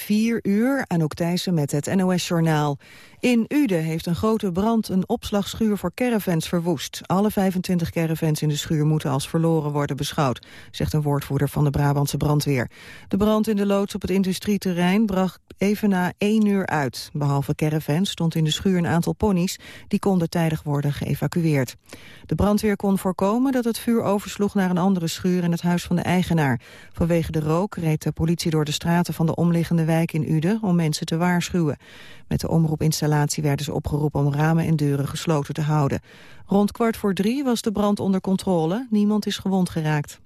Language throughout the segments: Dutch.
4 uur, Anouk Thijssen met het NOS-journaal. In Uden heeft een grote brand een opslagschuur voor caravans verwoest. Alle 25 caravans in de schuur moeten als verloren worden beschouwd, zegt een woordvoerder van de Brabantse brandweer. De brand in de loods op het industrieterrein bracht even na 1 uur uit. Behalve caravans stond in de schuur een aantal ponies, die konden tijdig worden geëvacueerd. De brandweer kon voorkomen dat het vuur oversloeg naar een andere schuur in het huis van de eigenaar. Vanwege de rook reed de politie door de straten van de omliggende wijk in Uden om mensen te waarschuwen. Met de omroepinstallatie werden ze opgeroepen om ramen en deuren gesloten te houden. Rond kwart voor drie was de brand onder controle. Niemand is gewond geraakt.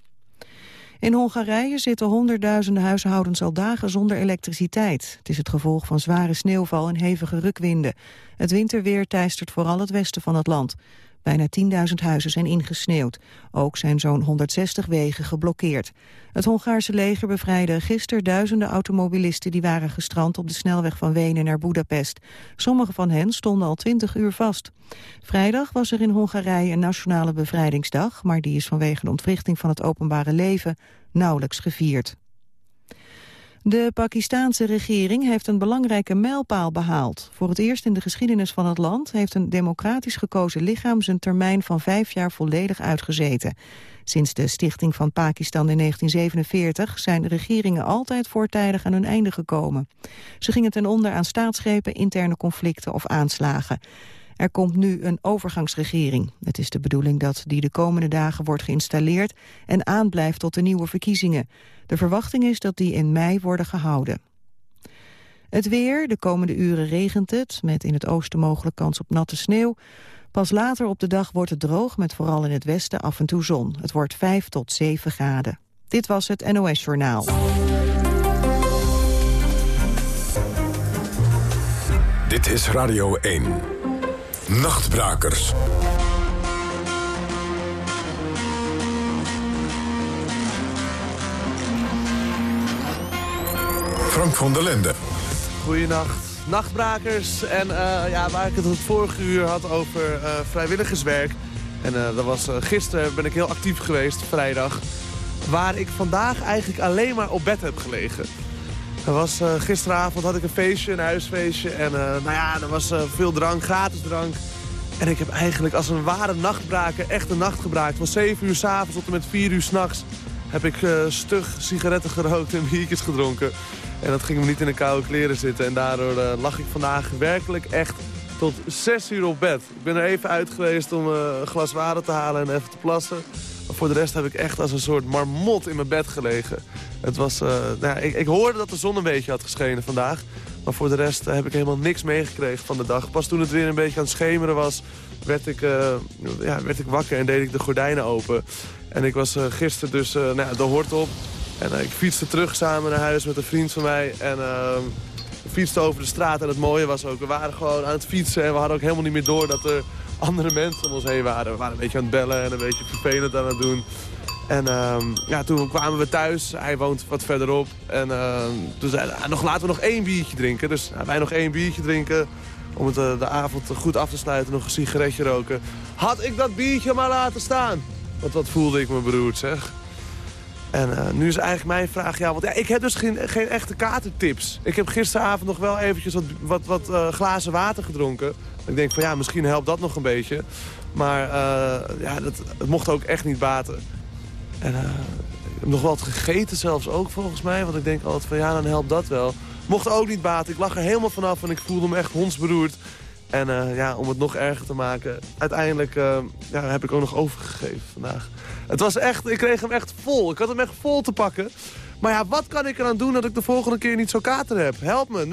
In Hongarije zitten honderdduizenden huishoudens al dagen zonder elektriciteit. Het is het gevolg van zware sneeuwval en hevige rukwinden. Het winterweer teistert vooral het westen van het land. Bijna 10.000 huizen zijn ingesneeuwd. Ook zijn zo'n 160 wegen geblokkeerd. Het Hongaarse leger bevrijdde gisteren duizenden automobilisten... die waren gestrand op de snelweg van Wenen naar Budapest. Sommige van hen stonden al 20 uur vast. Vrijdag was er in Hongarije een nationale bevrijdingsdag... maar die is vanwege de ontwrichting van het openbare leven nauwelijks gevierd. De Pakistaanse regering heeft een belangrijke mijlpaal behaald. Voor het eerst in de geschiedenis van het land heeft een democratisch gekozen lichaam zijn termijn van vijf jaar volledig uitgezeten. Sinds de stichting van Pakistan in 1947 zijn regeringen altijd voortijdig aan hun einde gekomen. Ze gingen ten onder aan staatsgrepen, interne conflicten of aanslagen. Er komt nu een overgangsregering. Het is de bedoeling dat die de komende dagen wordt geïnstalleerd en aanblijft tot de nieuwe verkiezingen. De verwachting is dat die in mei worden gehouden. Het weer, de komende uren regent het, met in het oosten mogelijk kans op natte sneeuw. Pas later op de dag wordt het droog, met vooral in het westen af en toe zon. Het wordt 5 tot 7 graden. Dit was het NOS Journaal. Dit is Radio 1. Nachtbrakers. Frank van der Lende. Goedenacht, nachtbrakers. En uh, ja, waar ik het het vorige uur had over uh, vrijwilligerswerk. En uh, dat was, gisteren ben ik heel actief geweest, vrijdag. Waar ik vandaag eigenlijk alleen maar op bed heb gelegen. Er was, gisteravond had ik een feestje, een huisfeestje. En nou ja, er was veel drank, gratis drank. En ik heb eigenlijk als een ware nachtbraker echt een nacht gebraakt. Van 7 uur s'avonds tot en met 4 uur s'nachts heb ik stug sigaretten gerookt en biertjes gedronken. En dat ging me niet in de koude kleren zitten. En daardoor lag ik vandaag werkelijk echt tot 6 uur op bed. Ik ben er even uit geweest om een glas water te halen en even te plassen. Maar voor de rest heb ik echt als een soort marmot in mijn bed gelegen. Het was, uh, nou ja, ik, ik, hoorde dat de zon een beetje had geschenen vandaag. Maar voor de rest heb ik helemaal niks meegekregen van de dag. Pas toen het weer een beetje aan het schemeren was, werd ik, ja, werd ik wakker en deed ik de gordijnen open. En ik was gisteren dus nou ja, de hort op. En ik fietste terug samen naar huis met een vriend van mij. En we fietsten over de straat. En het mooie was ook, we waren gewoon aan het fietsen. En we hadden ook helemaal niet meer door dat er andere mensen om ons heen waren. We waren een beetje aan het bellen en een beetje vervelend aan het doen. En uh, ja, toen kwamen we thuis. Hij woont wat verderop. En ehm, toen zei hij, ah, nog, laten we nog één biertje drinken. Dus wij nog één biertje drinken. Om het, eh, de avond goed af te sluiten, nog een sigaretje roken. Had ik dat biertje maar laten staan. Want wat voelde ik me beroerd, zeg. En uh, nu is eigenlijk mijn vraag, ja, want ja, ik heb dus geen, echte katertips. Ik heb gisteravond nog wel eventjes wat, wat, wat uh, glazen water gedronken. Ik denk van ja, misschien helpt dat nog een beetje. Maar uh, ja, dat, het mocht ook echt niet baten. En ik heb nog wat gegeten zelfs ook volgens mij. Want ik denk altijd van ja, dan helpt dat wel. Mocht ook niet baten. Ik lag er helemaal vanaf en ik voelde me echt hondsberoerd. En uh, ja, om het nog erger te maken, uiteindelijk ja, heb ik ook nog overgegeven vandaag. Het was echt, ik kreeg hem echt vol. Ik had hem echt vol te pakken. Maar ja, wat kan ik eraan doen dat ik de volgende keer niet zo kater heb? Help me,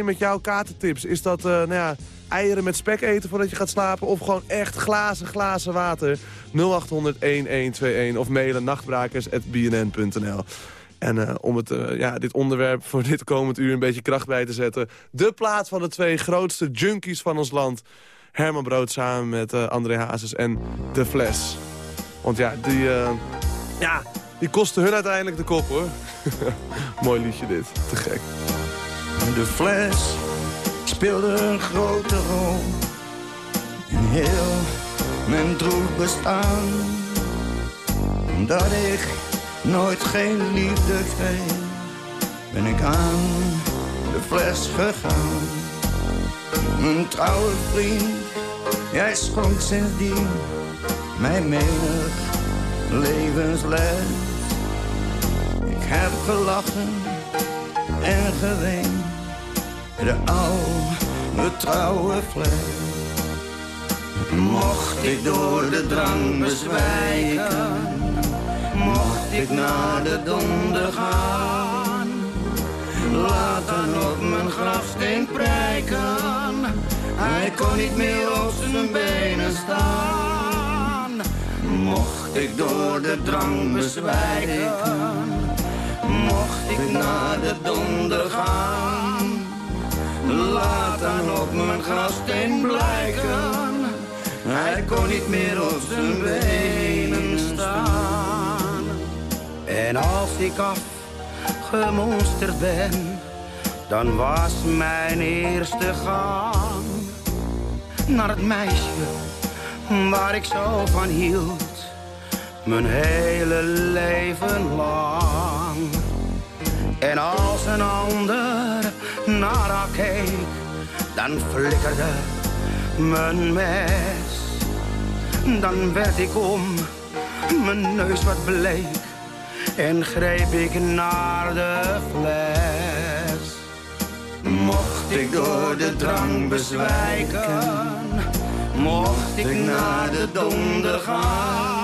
0800-1121 met jouw katertips. Is dat, uh, nou ja, eieren met spek eten voordat je gaat slapen? Of gewoon echt glazen, glazen water? 0800-1121 of mailen nachtbrakers.bnn.nl en uh, om het, uh, ja, dit onderwerp voor dit komend uur een beetje kracht bij te zetten. De plaat van de twee grootste junkies van ons land. Herman Brood samen met André Hazes en De Fles. Want ja, die, ja, die kosten hun uiteindelijk de kop hoor. Mooi liedje dit, te gek. De Fles speelde een grote rol in heel mijn droef bestaan. Dat ik nooit geen liefde kreeg. ben ik aan de fles gegaan. Mijn trouwe vriend, jij schonk sindsdien mij menig levensles. Ik heb gelachen en geweend, de oude trouwe fles. Mocht ik door de drang bezwijken, mocht ik naar de donder gaan. Laat dan op mijn grafsteen prijken, hij kon niet meer op zijn benen staan. Mocht ik door de drang bezwijken, mocht ik naar de donder gaan. Laat dan op mijn grafsteen blijken hij kon niet meer op zijn benen staan. En als ik afgemonsterd ben, dan was mijn eerste gang naar het meisje waar ik zo van hield, mijn hele leven lang. En als een ander naar haar keek, dan flikkerde mijn mes dan werd ik om, mijn neus wat bleek en greep ik naar de fles. Mocht ik door de drang bezwijken, mocht ik naar de donder gaan.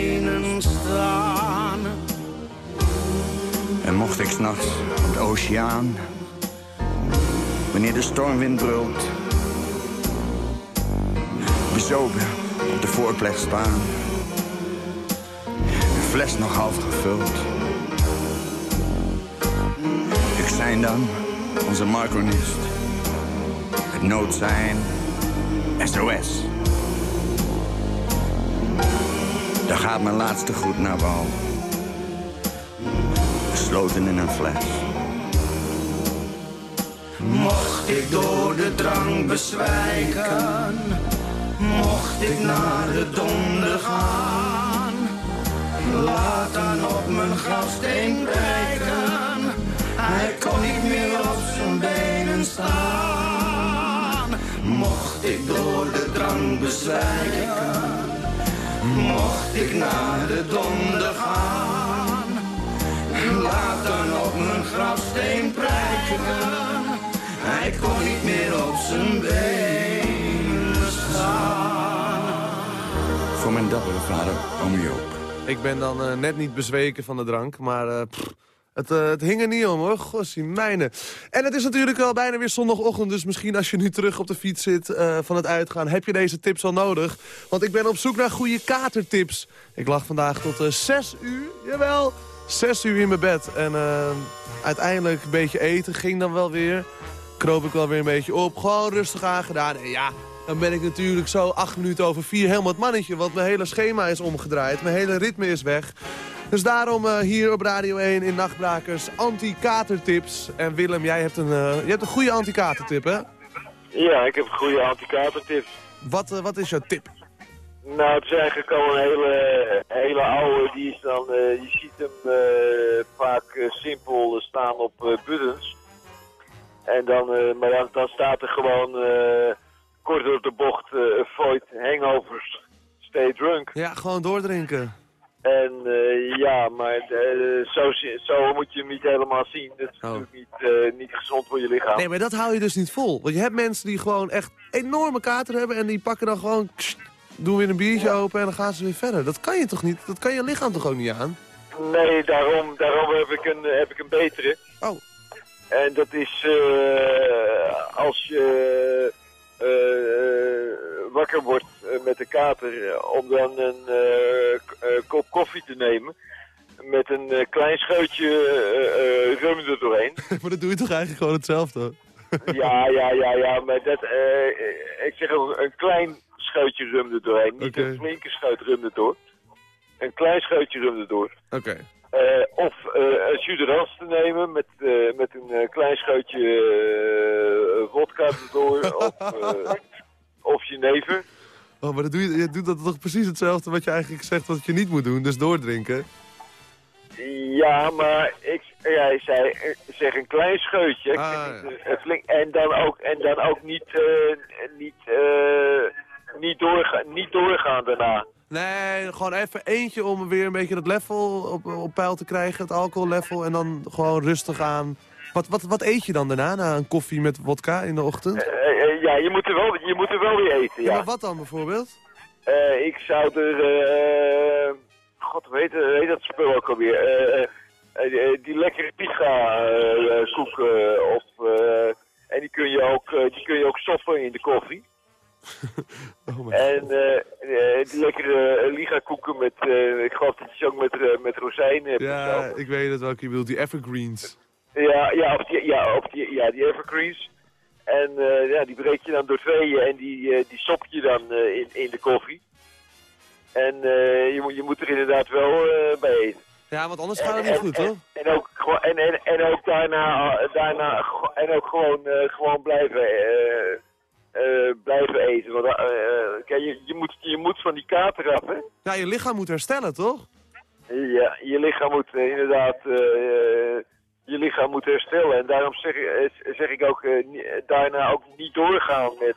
mocht ik s'nachts op de oceaan, wanneer de stormwind brult, bezopen op de voorplek staan fles nog half gevuld. Ik zijn dan onze micronist. Het nood zijn SOS. Daar gaat mijn laatste goed naar wal. Gesloten in een fles. Mocht ik door de drang bezwijken, mocht ik naar de donder gaan Laat dan op mijn grafsteen breken. Hij kon niet meer op zijn benen staan. Mocht ik door de drang bezwijken. Mocht ik naar de donder gaan. Laat dan op mijn grafsteen prijken. Hij kon niet meer op zijn benen staan. Voor mijn dappere vader, oom Joop. Ik ben dan uh, net niet bezweken van de drank, maar uh, het, uh, het, hing er niet om hoor. Gossie, mijne. En het is natuurlijk wel bijna weer zondagochtend, dus misschien als je nu terug op de fiets zit van het uitgaan, heb je deze tips al nodig. Want ik ben op zoek naar goede katertips. Ik lag vandaag tot 6 uur, jawel, 6 uur in mijn bed. En uiteindelijk een beetje eten ging dan wel weer. Kroop ik wel weer een beetje op, gewoon rustig aangedaan. En ja, dan ben ik natuurlijk zo acht minuten over vier helemaal het mannetje. Want mijn hele schema is omgedraaid. Mijn hele ritme is weg. Dus daarom uh, hier op Radio 1 in Nachtbrakers anti-katertips. En Willem, jij hebt een, uh, je hebt een goede anti-katertip, hè? Ja, ik heb een goede anti-katertip. Wat, uh, wat is jouw tip? Nou, het is eigenlijk al een hele, hele oude. Die is dan, je ziet hem vaak simpel staan op buttons. En dan, maar dan, dan staat er gewoon kort door de bocht, avoid hangovers, stay drunk. Ja, gewoon doordrinken. En ja, maar zo, zo, moet je hem niet helemaal zien. Dat is oh. natuurlijk niet, niet gezond voor je lichaam. Nee, maar dat hou je dus niet vol. Want je hebt mensen die gewoon echt enorme kater hebben... en die pakken dan gewoon, kst, doen weer een biertje open en dan gaan ze weer verder. Dat kan je toch niet? Dat kan je lichaam toch ook niet aan? Nee, daarom, daarom heb, ik een, heb ik een betere. Oh. En dat is als je uh, wakker wordt met de kater, om dan een kop koffie te nemen. Met een klein scheutje rum er doorheen. maar dat doe je toch eigenlijk gewoon hetzelfde? Ja, ja, ja, ja, maar dat, eh, ik zeg ook een klein scheutje rum er doorheen. Niet een flinke scheut rum er door. Een klein scheutje rum er door. Oké. Eh, of eh, een jus de rans te nemen met, eh, met een klein scheutje vodka erdoor. of, of jenever. Oh, maar dat doe je, je doet dat toch precies hetzelfde wat je eigenlijk zegt wat je niet moet doen. Dus doordrinken. Ja, maar ik, jij zei, zeg een klein scheutje. Ah, en, dan ook, en dan ook niet, eh, niet, eh, niet, doorga, niet doorgaan daarna. Nee, gewoon even eentje om weer een beetje dat level op, op peil te krijgen. Het alcohollevel. En dan gewoon rustig aan. Wat, wat, wat eet je dan daarna? Na een koffie met wodka in de ochtend? Eh, eh, ja, je moet, er wel, je moet er wel weer eten, Ja, ja. maar wat dan bijvoorbeeld? Eh, ik zou er, eh, god, hoe heet, heet dat spul ook alweer? Eh, eh, eh, die lekkere pizza eh, koek, eh, of, eh, en die kun je ook, eh, die kun je ook stoppen in de koffie. Oh En eh, eh, die lekkere eh, liga koeken met, eh, ik geloof dat je ze ook met, met rozijnen hebt. Ja, zo. ik weet het welke je bedoelt. Die evergreens. Ja, ja, of die, ja, of die, ja, die evergreens. En eh, ja, die breek je dan door tweeën en die, eh, die sop je dan eh, in, in de koffie. En eh, je, moet, je moet er inderdaad wel eh, bij eten. Ja, want anders gaat het niet goed, en, hoor. En ook, gewoon- en, en, en ook daarna, daarna en ook gewoon, eh, gewoon blijven, eh, blijven eten. Want eh, eh, kijk, je, je, moet, je moet van die kater af, hè? Ja, je lichaam moet herstellen, toch? Ja, je lichaam moet inderdaad je lichaam moet herstellen. En daarom zeg, ik- zeg ik ook daarna ook niet doorgaan met,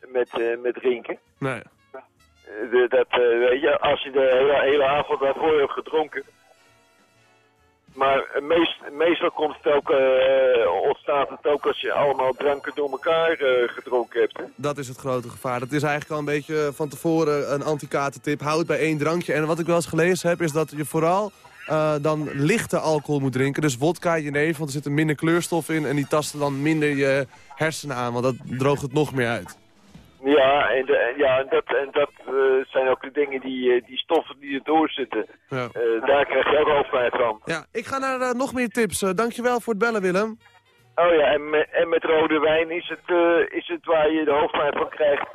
met, met drinken. Nee. De- dat, weet je, als je de hele, hele avond daarvoor hebt gedronken. Maar eh, meest, meestal komt het ook, eh, ontstaat het ook als je allemaal dranken door elkaar eh, gedronken hebt. Hè? Dat is het grote gevaar. Dat is eigenlijk al een beetje van tevoren een anti-katertip. Houd bij één drankje. En wat ik wel eens gelezen heb, is dat je vooral eh, dan lichte alcohol moet drinken. Dus wodka, jenever, want er zit een minder kleurstof in. En die tasten dan minder je hersenen aan, want dat droogt het nog meer uit. Ja, en, de- ja, en dat, en dat eh, zijn ook de dingen die, eh, die stoffen die erdoor zitten. Ja. Eh, daar krijg je ook hoofdpijn van. Ja, ik ga naar nog meer tips. Dankjewel voor het bellen, Willem. Oh ja, en, me- en met rode wijn is het, is het waar je de hoofdpijn van krijgt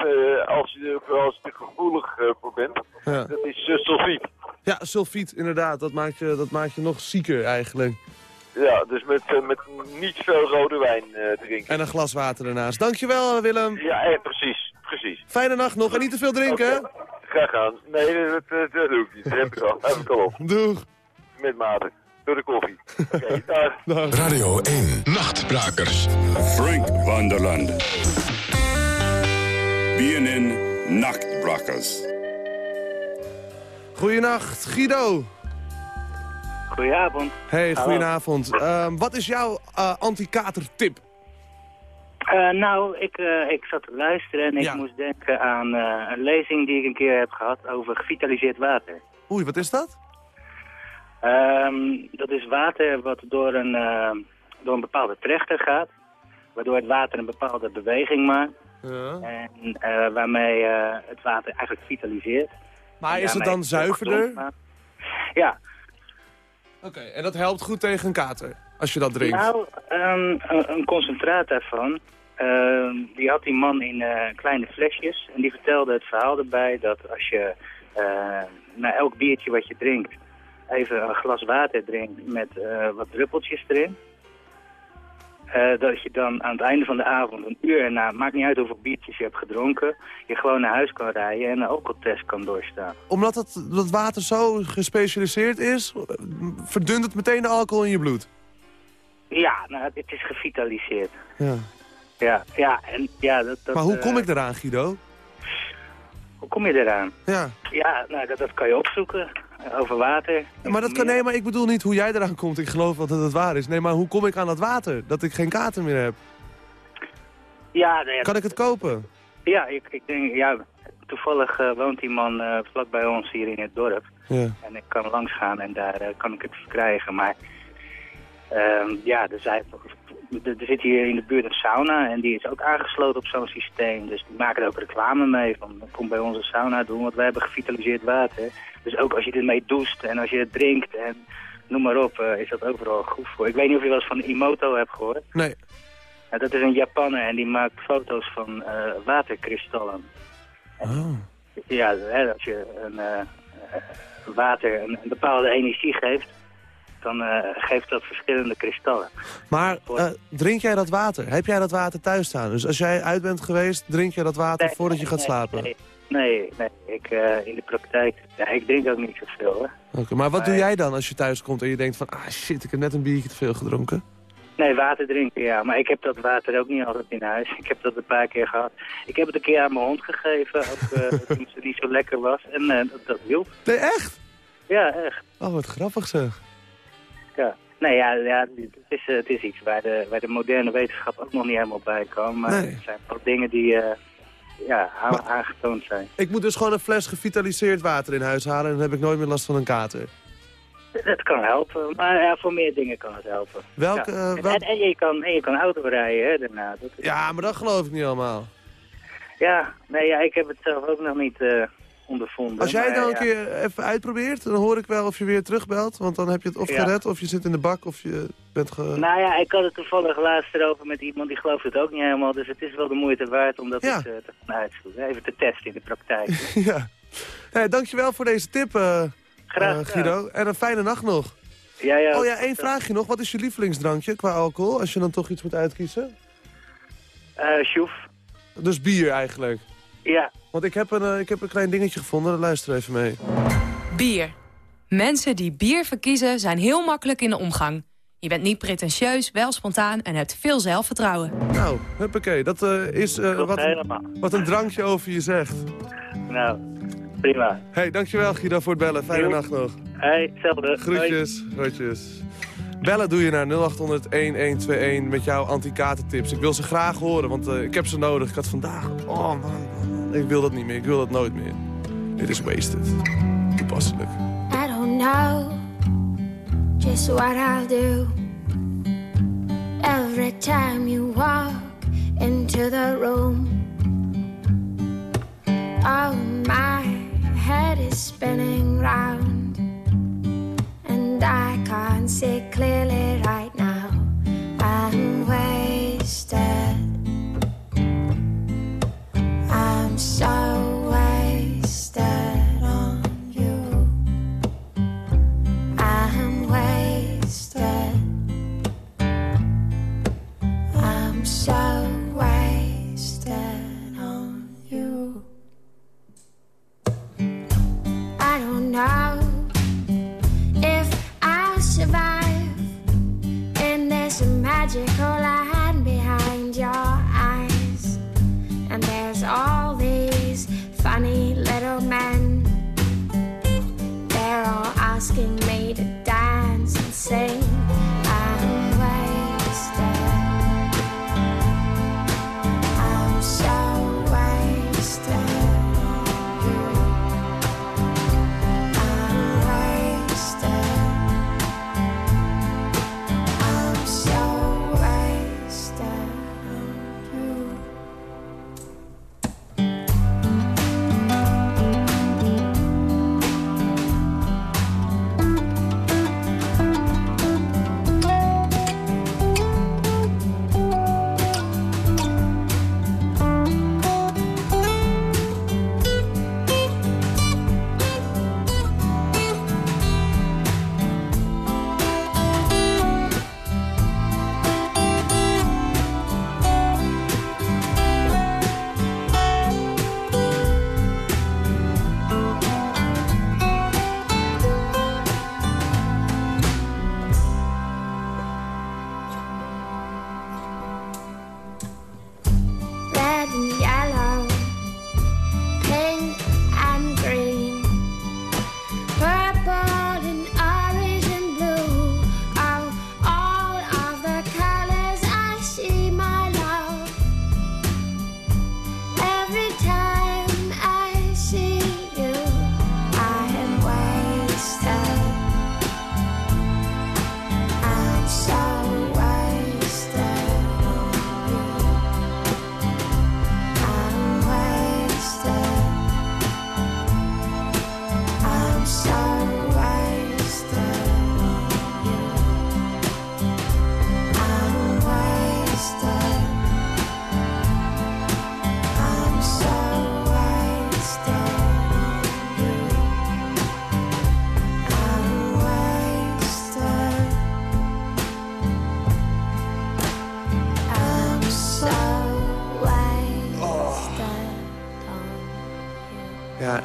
als, je, er- als je er gevoelig voor bent. Ja, Dat is sulfiet. ja sulfiet, inderdaad. Dat maakt, je, dat maakt je nog zieker eigenlijk. Ja, dus met, met niet veel rode wijn drinken. En een glas water ernaast. Dankjewel, Willem. Ja, precies, precies. Fijne nacht nog en niet te veel drinken. hè? Graag gedaan. Nee, dat, dat, dat doe ik niet. Dat heb ik al, heb ik al op. Doeg. Met mate. Door de koffie. Oké, dag. Dag. Radio 1. Nachtbrakers. Frank van der Lande. BNN Nachtbrakers. Goedenacht, Guido. Goedenavond. Hey, goedenavond. Ehm, wat is jouw eh anti-kater-tip? Eh, nou, ik, eh, ik zat te luisteren en ik Ja. moest denken aan eh, een lezing die ik een keer heb gehad over gevitaliseerd water. Oei, wat is dat? Ehm, dat is water wat door een, door een bepaalde trechter gaat, waardoor het water een bepaalde beweging maakt Ja. en waarmee het water eigenlijk vitaliseert. Maar En is het dan zuiverder? Ja, Oké, en dat helpt goed tegen een kater, als je dat drinkt. nou, ehm, een, een concentraat daarvan, ehm, die had die man in eh, kleine flesjes. En die vertelde het verhaal erbij dat als je eh, na elk biertje wat je drinkt, even een glas water drinkt met eh, wat druppeltjes erin. dat je dan aan het einde van de avond, een uur erna, maakt niet uit hoeveel biertjes je hebt gedronken, je gewoon naar huis kan rijden en een alcoholtest kan doorstaan. Omdat het, dat water zo gespecialiseerd is, verdunt het meteen de alcohol in je bloed. Ja, nou, het is gevitaliseerd. Ja. Ja, ja, en ja, dat, dat, Maar hoe kom eh, ik eraan, Guido? Hoe kom je eraan? Ja. Ja, nou, dat, dat kan je opzoeken. eh, Over water. Maar, dat kan, nee, maar ik bedoel niet hoe jij eraan komt. Ik geloof wel dat het waar is. Nee, maar hoe kom ik aan dat water? Dat ik geen kater meer heb. Ja, nou ja, Kan ik het kopen? ja ik, ik denk, ja, toevallig eh, woont die man eh, vlak bij ons hier in het dorp. Ja. En ik kan langs gaan en daar kan ik het verkrijgen. Maar ehm, ja, er, zijn, er, er zit hier in de buurt een sauna en die is ook aangesloten op zo'n systeem. Dus die maken er ook reclame mee van kom bij onze sauna doen, want wij hebben gevitaliseerd water. Dus ook als je ermee doucht en als je het drinkt en noem maar op, eh, is dat overal goed voor. Ik weet niet of je wel eens van Imoto hebt gehoord. Nee. Nou, dat is een Japanner en die maakt foto's van eh, waterkristallen. Oh. Ja, hè, als je een, eh, water een, een bepaalde energie geeft, dan eh, geeft dat verschillende kristallen. Maar eh, drink jij dat water? Heb jij dat water thuis staan? Dus als jij uit bent geweest, drink je dat water Nee, voordat je gaat nee, slapen? Nee, nee, nee. Ik, eh, in de praktijk, ja, ik drink ook niet zoveel. Oké, maar wat doe jij dan als je thuis komt en je denkt van... Ah shit, ik heb net een biertje te veel gedronken? Nee, water drinken, ja. Maar ik heb dat water ook niet altijd in huis. Ik heb dat een paar keer gehad. Ik heb het een keer aan mijn hond gegeven, ook toen ze niet zo lekker was. En dat, dat hielp. Nee, echt? Ja, echt. Oh, wat grappig zeg. Ja. Nee, ja, ja het, is, eh, het is iets waar de, waar de moderne wetenschap ook nog niet helemaal bij kan. Maar Nee. het zijn wel dingen die eh, ja, Maar- aangetoond zijn. Ik moet dus gewoon een fles gevitaliseerd water in huis halen... en dan heb ik nooit meer last van een kater. Dat kan helpen, maar ja, voor meer dingen kan het helpen. Welke... Ja. eh, En, wel- en, en je kan, en je kan auto rijden hè, daarna. Dat is- Ja, maar dat geloof ik niet allemaal. ja, nee, ja, ik heb het zelf ook nog niet eh, ondervonden. Als jij dan een keer even uitprobeert, dan hoor ik wel of je weer terugbelt. Want dan heb je het of gered, of je zit in de bak, of je bent ge... Nou ja, ik had het toevallig laatst erover met iemand die gelooft het ook niet helemaal. Dus het is wel de moeite waard om dat eens, eh, te gaan uitzoeken. Even te testen in de praktijk. ja. Nee, dankjewel voor deze tip, eh, Graag eh. Guido. En een fijne nacht nog. Ja, ja. Oh ja, één vraagje nog. Wat is je lievelingsdrankje qua alcohol, als je dan toch iets moet uitkiezen? Eh Sjoef. Dus bier eigenlijk. Ja. Want ik heb een, eh, ik heb een klein dingetje gevonden, luister even mee. Bier. Mensen die bier verkiezen zijn heel makkelijk in de omgang. Je bent niet pretentieus, wel spontaan en hebt veel zelfvertrouwen. Nou, huppakee. Dat eh, is eh, wat, wat een drankje over je zegt. Nou, prima. hey, dankjewel Guido voor het bellen. Fijne nacht nog. Hey, hetzelfde. Hoi. Groetjes, groetjes. Bellen doe je naar 0800-1121 met jouw anti-katertips. Ik wil ze graag horen, want eh, ik heb ze nodig. Ik had vandaag... Oh man. Ik wil dat niet meer. Ik wil dat nooit meer. Dit is wasted. Toepasselijk. I don't know just what I'll do every time you walk into the room. Oh, my head is spinning round, and I can't see clearly right now. I'm wasted.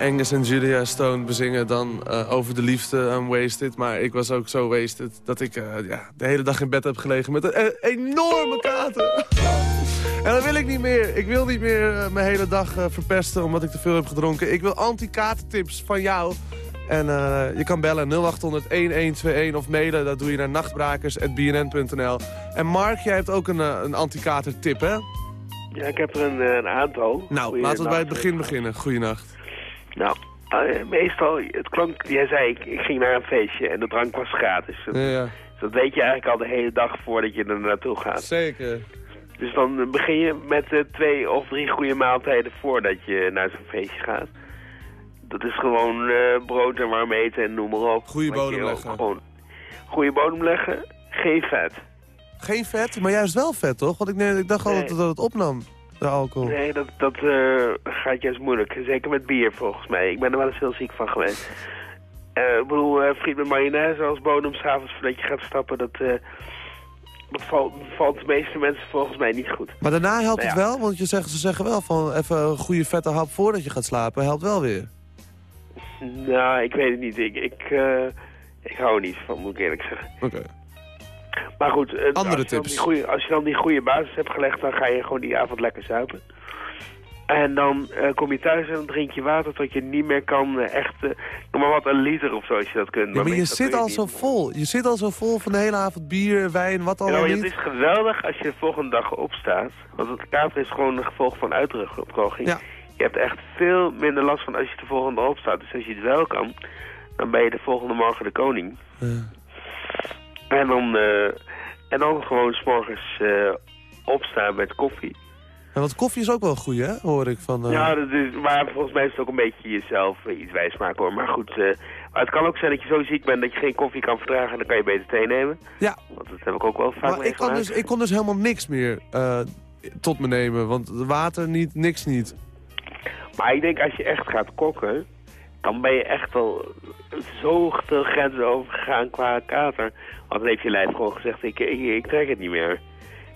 Angus en Julia Stone bezingen dan eh, over de liefde I'm wasted. Maar ik was ook zo wasted dat ik eh, ja, de hele dag in bed heb gelegen met een eh, enorme kater. en dat wil ik niet meer. Ik wil niet meer mijn hele dag verpesten omdat ik te veel heb gedronken. Ik wil anti-katertips van jou. En je kan bellen 0800-1121 of mailen. Dat doe je naar nachtbrakers.bnn.nl. En Mark, jij hebt ook een, een anti-katertip, hè? Ja, ik heb er een, een aantal. Nou, Goeie laten we bij het begin beginnen. Goeienacht. Nou, eh, meestal, het klonk, jij zei, ik, ik ging naar een feestje en de drank was gratis. Ja, ja. Dat weet je eigenlijk al de hele dag voordat je er naartoe gaat. Zeker. Dus dan begin je met eh, twee of drie goede maaltijden voordat je naar zo'n feestje gaat. Dat is gewoon eh, brood en warm eten en noem maar op. Je bodem leggen. Gewoon goede bodem leggen, geen vet. Geen vet, maar juist wel vet, toch? Want ik, nee, ik dacht al Nee. dat, dat het opnam, de alcohol. Nee, dat, dat eh, gaat juist moeilijk. Zeker met bier volgens mij. Ik ben er wel eens heel ziek van geweest. Eh, ik bedoel, eh friet met mayonaise als bodem s'avonds voordat je gaat stappen, dat, dat valt, valt de meeste mensen volgens mij niet goed. Maar daarna helpt Nou het ja. wel, want je zegt, ze zeggen wel van even een goede vette hap voordat je gaat slapen. Helpt wel weer. Nou, ik weet het niet. Ik, ik, ik hou er niet van, moet ik eerlijk zeggen. Oké. Maar goed, eh, Andere als, je dan tips. goeie, als je dan die goede basis hebt gelegd, dan ga je gewoon die avond lekker zuipen. En dan eh, kom je thuis en dan drink je water tot je niet meer kan eh, echt, noem maar wat, een liter of zo als je dat kunt. Ja, maar je zit al zo vol. Je zit al zo vol van de hele avond bier, wijn, wat Ja, allemaal niet. het is geweldig als je de volgende dag opstaat. Want het kater is gewoon een gevolg van uitdroging. Ja. Je hebt echt veel minder last van als je de volgende dag opstaat. Dus als je het wel kan, dan ben je de volgende morgen de koning. En dan, eh, en dan gewoon s'morgens eh opstaan met koffie. Ja, want koffie is ook wel goed, hè? Hoor ik van... eh, Ja, dat is, maar volgens mij is het ook een beetje jezelf iets wijsmaken hoor. Maar goed, maar het kan ook zijn dat je zo ziek bent dat je geen koffie kan verdragen. En dan kan je beter thee nemen. Ja. Want dat heb ik ook wel vaak maar ik kon, meegemaakt. dus, ik kon dus helemaal niks meer tot me nemen. Want water niet, niks niet. Maar ik denk als je echt gaat kokken, dan ben je echt wel zo veel grenzen overgegaan qua kater. Want dan heeft je lijf gewoon gezegd, ik, ik, ik trek het niet meer.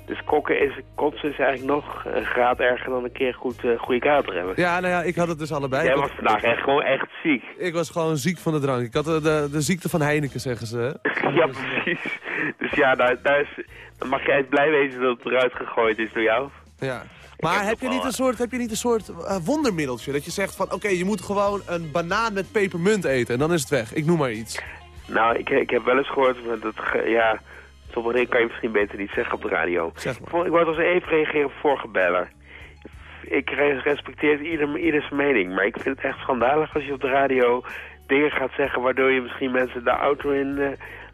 Dus kokken is, kotsen is eigenlijk nog een graad erger dan een keer goed, eh, goede kater hebben. Ja, nou ja, ik had het dus allebei. Jij was vandaag echt gewoon echt ziek. Ik was gewoon ziek van de drank. Ik had de, de, de ziekte van Heineken, zeggen ze. ja, precies. Dus ja, daar, daar is, dan mag jij blij wezen dat het eruit gegooid is door jou. Ja. Maar heb je, niet een soort, heb je niet een soort eh, wondermiddeltje? Dat je zegt van, oké, je moet gewoon een banaan met pepermunt eten. En dan is het weg. Ik noem maar iets. Nou, ik, ik heb wel eens gehoord, dat, ja, sommige dingen kan je misschien beter niet zeggen op de radio. Zeg maar. Ik wou eens even reageren op vorige beller. Ik re- respecteer ieder, ieders mening, maar ik vind het echt schandalig als je op de radio dingen gaat zeggen waardoor je misschien mensen de auto in eh,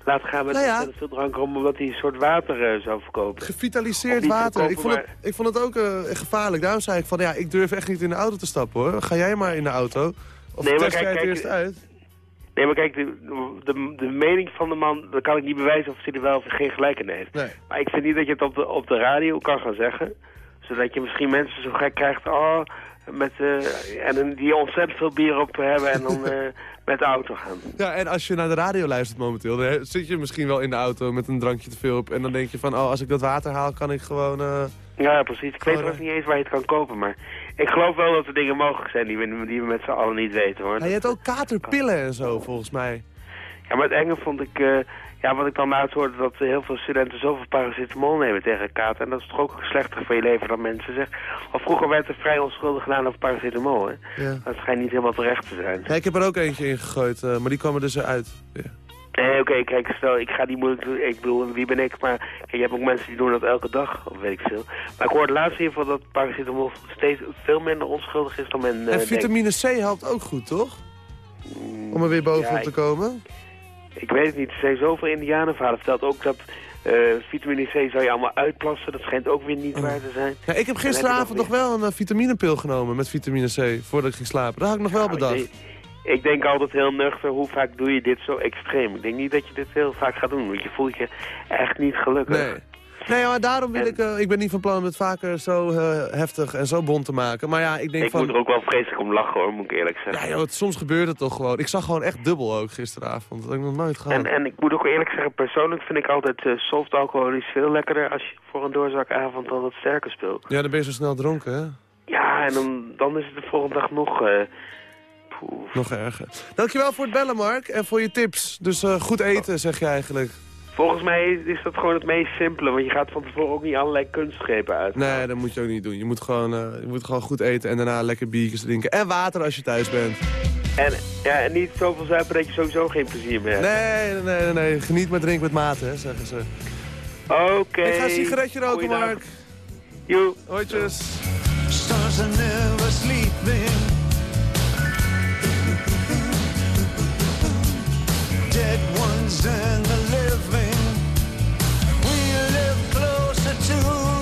laat gaan met Nou ja. ontzettend veel drank om omdat hij een soort water eh, zou verkopen. Gevitaliseerd water. Ik vond, het, ik vond het ook eh, gevaarlijk. Daarom zei ik van, ja, ik durf echt niet in de auto te stappen hoor. Ga jij maar in de auto. Of Nee, maar kijk, jij het kijk, eerst uit? Nee, maar kijk, de, de, de mening van de man, dat kan ik niet bewijzen of hij er wel of geen gelijk in heeft. Nee. Maar ik vind niet dat je het op de, op de radio kan gaan zeggen. Zodat je misschien mensen zo gek krijgt, oh, met, eh, en die ontzettend veel bier op hebben en dan met de auto gaan. Ja, en als je naar de radio luistert momenteel, dan zit je misschien wel in de auto met een drankje te veel op. En dan denk je van, oh, als ik dat water haal, kan ik gewoon... eh, Ja, precies. Ik weet ook nee. niet eens waar je het kan kopen, maar ik geloof wel dat er dingen mogelijk zijn die we, die we met z'n allen niet weten, hoor. Ja, je hebt ook katerpillen en zo, volgens mij. Ja, maar het enge vond ik, eh, ja, wat ik dan laatst hoorde, dat heel veel studenten zoveel paracetamol nemen tegen kater. En dat is toch ook slechter voor je leven dan mensen zeggen. Of vroeger werd er vrij onschuldig gedaan over paracetamol, hè. Ja. Dat schijnt niet helemaal terecht te zijn. Ja, ik heb er ook eentje in gegooid, eh, maar die kwam er dus uit. Ja. Nee, oké, kijk, stel, ik ga die moeilijk doen. Ik bedoel, wie ben ik? Maar kijk, je hebt ook mensen die doen dat elke dag, of weet ik veel. Maar ik hoorde laatst in ieder geval dat paracetamol steeds veel minder onschuldig is dan men eh, en denkt. vitamine C helpt ook goed, toch? Om er weer bovenop Ja, te komen. Ik weet het niet, er zijn zoveel indianenverhalen verteld. Ook dat eh, vitamine C zou je allemaal uitplassen, dat schijnt ook weer niet Oh. waar te zijn. Ja, ik heb gisteravond nog wel een eh, vitaminepil genomen met vitamine C voordat ik ging slapen. Dat had ik nog wel Nou, bedacht. Ik, ik denk altijd heel nuchter, hoe vaak doe je dit zo extreem? Ik denk niet dat je dit heel vaak gaat doen, want je voelt je echt niet gelukkig. Nee. Nee, maar daarom wil En- ik... eh, ik ben niet van plan om het vaker zo eh, heftig en zo bont te maken. Maar ja, ik denk Ik van... moet er ook wel vreselijk om lachen hoor, moet ik eerlijk zeggen. Ja, joh, het- soms gebeurt het toch gewoon. Ik zag gewoon echt dubbel ook gisteravond. Dat heb ik nog nooit gehad. En, en ik moet ook eerlijk zeggen, persoonlijk vind ik altijd eh, soft alcoholisch veel lekkerder als je voor een doorzakavond dan wat sterker speelt. Ja, dan ben je zo snel dronken, hè? Ja, en dan, dan is het de volgende dag nog. Nog erger. Dankjewel voor het bellen, Mark. En voor je tips. Dus goed eten, zeg je eigenlijk. Volgens mij is dat gewoon het meest simpele, want je gaat van tevoren ook niet allerlei kunstgrepen uit. Nee, dat moet je ook niet doen. Je moet gewoon, eh, je moet gewoon goed eten en daarna lekker biertjes drinken. En water als je thuis bent. En, ja, en niet zoveel zuipen dat je sowieso geen plezier meer hebt. Nee, nee, nee, nee. Geniet maar drink met mate, hè, zeggen ze. Oké. Ik ga een sigaretje roken, Goeiedag. Mark. Joe. Hoi,tjes. Stars are never sleeping. Dead ones and the to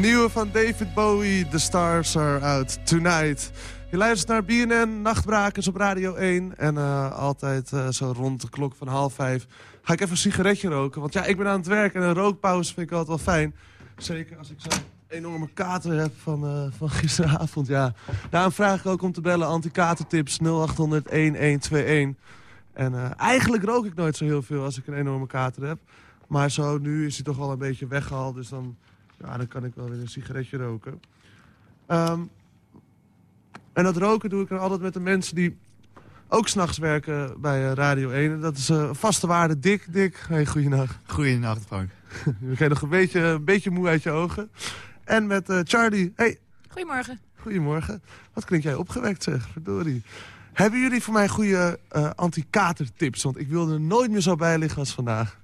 Nieuwe van David Bowie, The Stars Are Out Tonight. Je luistert naar BNN, Nachtbrakers op Radio 1. En eh, altijd eh, zo rond de klok van half vijf ga ik even een sigaretje roken. Want ja, ik ben aan het werk en een rookpauze vind ik altijd wel fijn. Zeker als ik zo'n enorme kater heb van, eh, van gisteravond, ja. Daarom vraag ik ook om te bellen, anti-katertips 0800 1121. En eigenlijk rook ik nooit zo heel veel als ik een enorme kater heb. Maar zo, nu is hij toch wel een beetje weggehaald. Dus dan, ja, dan kan ik wel weer een sigaretje roken. Ehm, en dat roken doe ik dan altijd met de mensen die ook s'nachts werken bij eh, Radio 1. En dat is eh, vaste waarde Dick. Dick, hey, goeienacht. Goeienacht, Frank. Je krijgt nog een beetje, een beetje moe uit je ogen. En met eh, Charlie. Hey, Goedemorgen. goedemorgen. Wat klink jij opgewekt zeg, verdorie. Hebben jullie voor mij goede eh anti-katertips? Want ik wilde er nooit meer zo bij liggen als vandaag.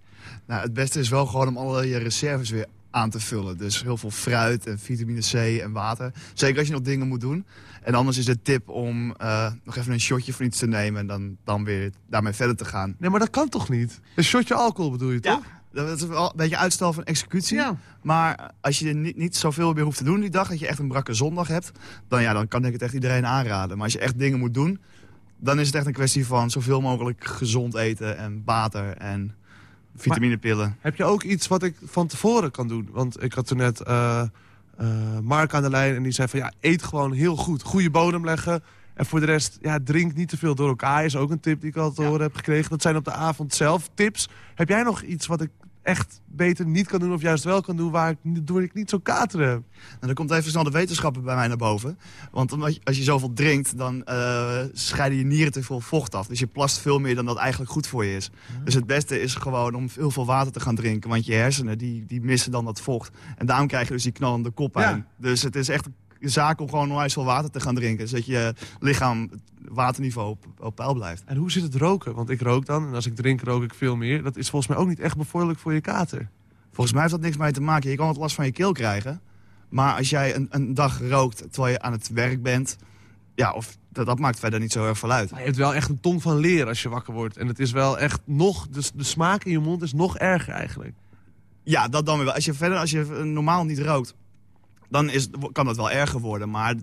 Nou, het beste is wel gewoon om alle je reserves weer aan te vullen. Dus heel veel fruit en vitamine C en water. Zeker als je nog dingen moet doen. En anders is de tip om uh, nog even een shotje van iets te nemen... en dan, dan weer daarmee verder te gaan. Nee, maar dat kan toch niet? Een shotje alcohol bedoel je toch? Dat is wel een beetje uitstel van executie. Ja. Maar als je niet, niet zoveel meer hoeft te doen die dag... dat je echt een brakke zondag hebt... Dan, ja, dan kan ik het echt iedereen aanraden. Maar als je echt dingen moet doen... dan is het echt een kwestie van zoveel mogelijk gezond eten... en water en vitaminepillen. Maar heb je ook iets wat ik van tevoren kan doen? Want ik had toen net uh, uh, Mark aan de lijn en die zei van... ja, eet gewoon heel goed. Goede bodem leggen. En voor de rest, ja, drink niet te veel door elkaar. Is ook een tip die ik al te horen heb gekregen. Dat zijn op de avond zelf tips. Heb jij nog iets wat ik echt beter niet kan doen of juist wel kan doen... waar ik, door ik niet zo kateren heb? Nou, dan komt even snel de wetenschapper bij mij naar boven. Want als je zoveel drinkt, dan uh, scheiden je nieren te veel vocht af. Dus je plast veel meer dan dat eigenlijk goed voor je is. Dus het beste is gewoon om heel veel water te gaan drinken. Want je hersenen, die, die missen dan dat vocht. En daarom krijg je dus die knallende koppijn. Ja. Dus het is echt zaak om gewoon onwijs veel water te gaan drinken. Zodat je lichaam waterniveau op, op peil blijft. En hoe zit het roken? Want ik rook dan en als ik drink rook ik veel meer. Dat is volgens mij ook niet echt bevorderlijk voor je kater. Volgens mij heeft dat niks mee te maken. Je kan wat last van je keel krijgen. Maar als jij een, een dag rookt terwijl je aan het werk bent... Ja, of dat, dat maakt verder niet zo erg veel uit. Maar je hebt wel echt een tong van leer als je wakker wordt. En het is wel echt nog... Dus de smaak in je mond is nog erger eigenlijk. Ja, dat dan weer wel. Als je verder, als je normaal niet rookt dan is, kan het wel erger worden. Maar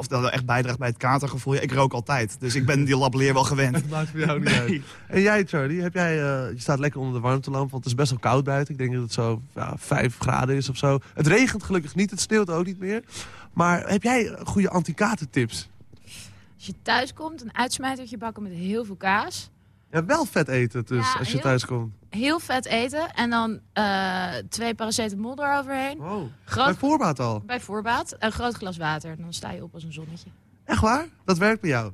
of dat echt bijdraagt bij het katergevoel. Ja, ik rook altijd, dus ik ben die lableer wel gewend. Het maakt voor jou niet uit. En jij, Charlie, heb jij, uh, je staat lekker onder de warmtelamp, want het is best wel koud buiten. Ik denk dat het zo ja, 5 graden is of zo. Het regent gelukkig niet, het sneeuwt ook niet meer. Maar heb jij goede anti-katertips? Als je thuis komt, een uitsmijtertje bakken met heel veel kaas. Ja, wel vet eten dus, Ja, als je heel- thuis komt. Heel vet eten en dan eh, twee paracetamol eroverheen. Wow. Groot, Bij voorbaat al. bij voorbaat. Een groot glas water. Dan sta je op als een zonnetje. Echt waar? Dat werkt bij jou?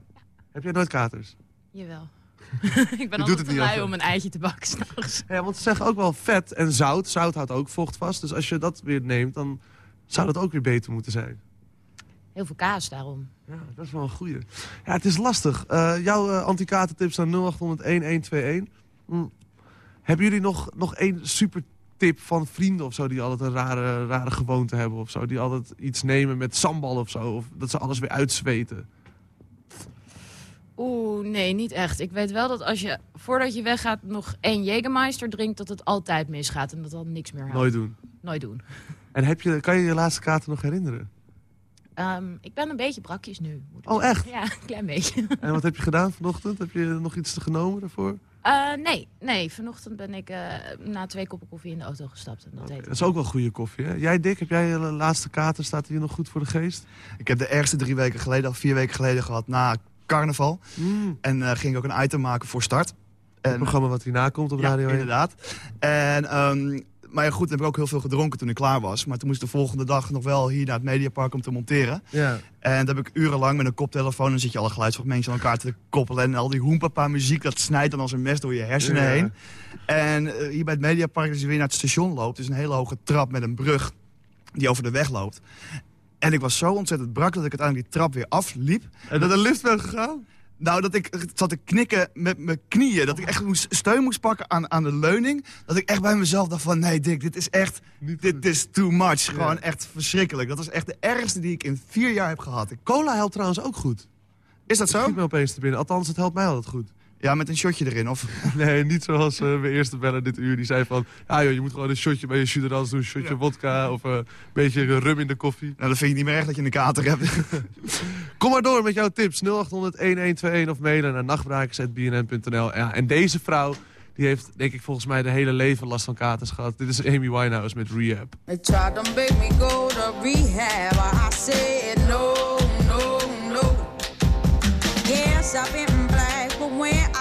Heb jij nooit katers? Jawel. ik ben altijd te lui over. om een eitje te bakken s'nachts. Ja, want ze zeggen ook wel vet en zout. Zout houdt ook vocht vast. Dus als je dat weer neemt, dan zou dat ook weer beter moeten zijn. Heel veel kaas daarom. Ja, dat is wel een goeie. Ja, het is lastig. Eh, jouw eh anti-katertips naar 0800-1121. Hm. Hebben jullie nog, nog één super tip van vrienden of zo... die altijd een rare, rare gewoonte hebben of zo? Die altijd iets nemen met sambal of zo? Of dat ze alles weer uitzweten? Oeh, nee, niet echt. Ik weet wel dat als je voordat je weggaat nog één Jägermeister drinkt... dat het altijd misgaat en dat dan niks meer helpt. Nooit doen. Nooit doen. En heb je, kan je je laatste kater nog herinneren? Ehm, ik ben een beetje brakjes nu. moet ik Oh, zeggen. echt? Ja, een klein beetje. En wat heb je gedaan vanochtend? Heb je nog iets te genomen daarvoor? Eh, nee, nee, vanochtend ben ik eh, na twee koppen koffie in de auto gestapt. En dat deed Dat is ook wel goede koffie, hè? Jij, Dick, heb jij je laatste kater? Staat hier nog goed voor de geest? Ik heb de ergste drie weken geleden, of vier weken geleden gehad na carnaval. En eh, ging ik ook een item maken voor start. Het programma wat hierna komt op ja, Radio 1. inderdaad. En, ehm, maar ja, goed, heb ik ook heel veel gedronken toen ik klaar was. Maar toen moest ik de volgende dag nog wel hier naar het Mediapark om te monteren. Ja. En dan heb ik urenlang met een koptelefoon... dan zit je alle geluidsfragmentjes aan elkaar te koppelen... en al die hoempapa muziek, dat snijdt dan als een mes door je hersenen Ja. heen. En eh, hier bij het Mediapark, als je weer naar het station loopt... is een hele hoge trap met een brug die over de weg loopt. En ik was zo ontzettend brak dat ik uiteindelijk die trap weer afliep. En dat de lift werd gegaan? Nou, dat ik zat te knikken met mijn knieën. Dat ik echt moest, steun moest pakken aan, aan de leuning. Dat ik echt bij mezelf dacht van... nee, Dick, dit is echt... Dit is too much. Gewoon echt verschrikkelijk. Dat was echt de ergste die ik in vier jaar heb gehad. Ik, Cola helpt trouwens ook goed. is dat zo? Schiet me opeens te binnen. Althans, het helpt mij altijd goed. Ja, met een shotje erin, of... Nee, niet zoals eh mijn eerste beller dit uur. Die zei van, ja joh, je moet gewoon een shotje bij je chuderans doen. Een shotje vodka of eh, een beetje rum in de koffie. Nou, dat vind ik niet meer echt dat je een kater hebt. Kom maar door met jouw tips. 0800-1121 of mailen naar nachtbrakers.bnn.nl. Ja, en deze vrouw, die heeft denk ik volgens mij de hele leven last van katers gehad. Dit is Amy Winehouse met Rehab. They tried to make me go to rehab. I said no, no, no. Yes, I've been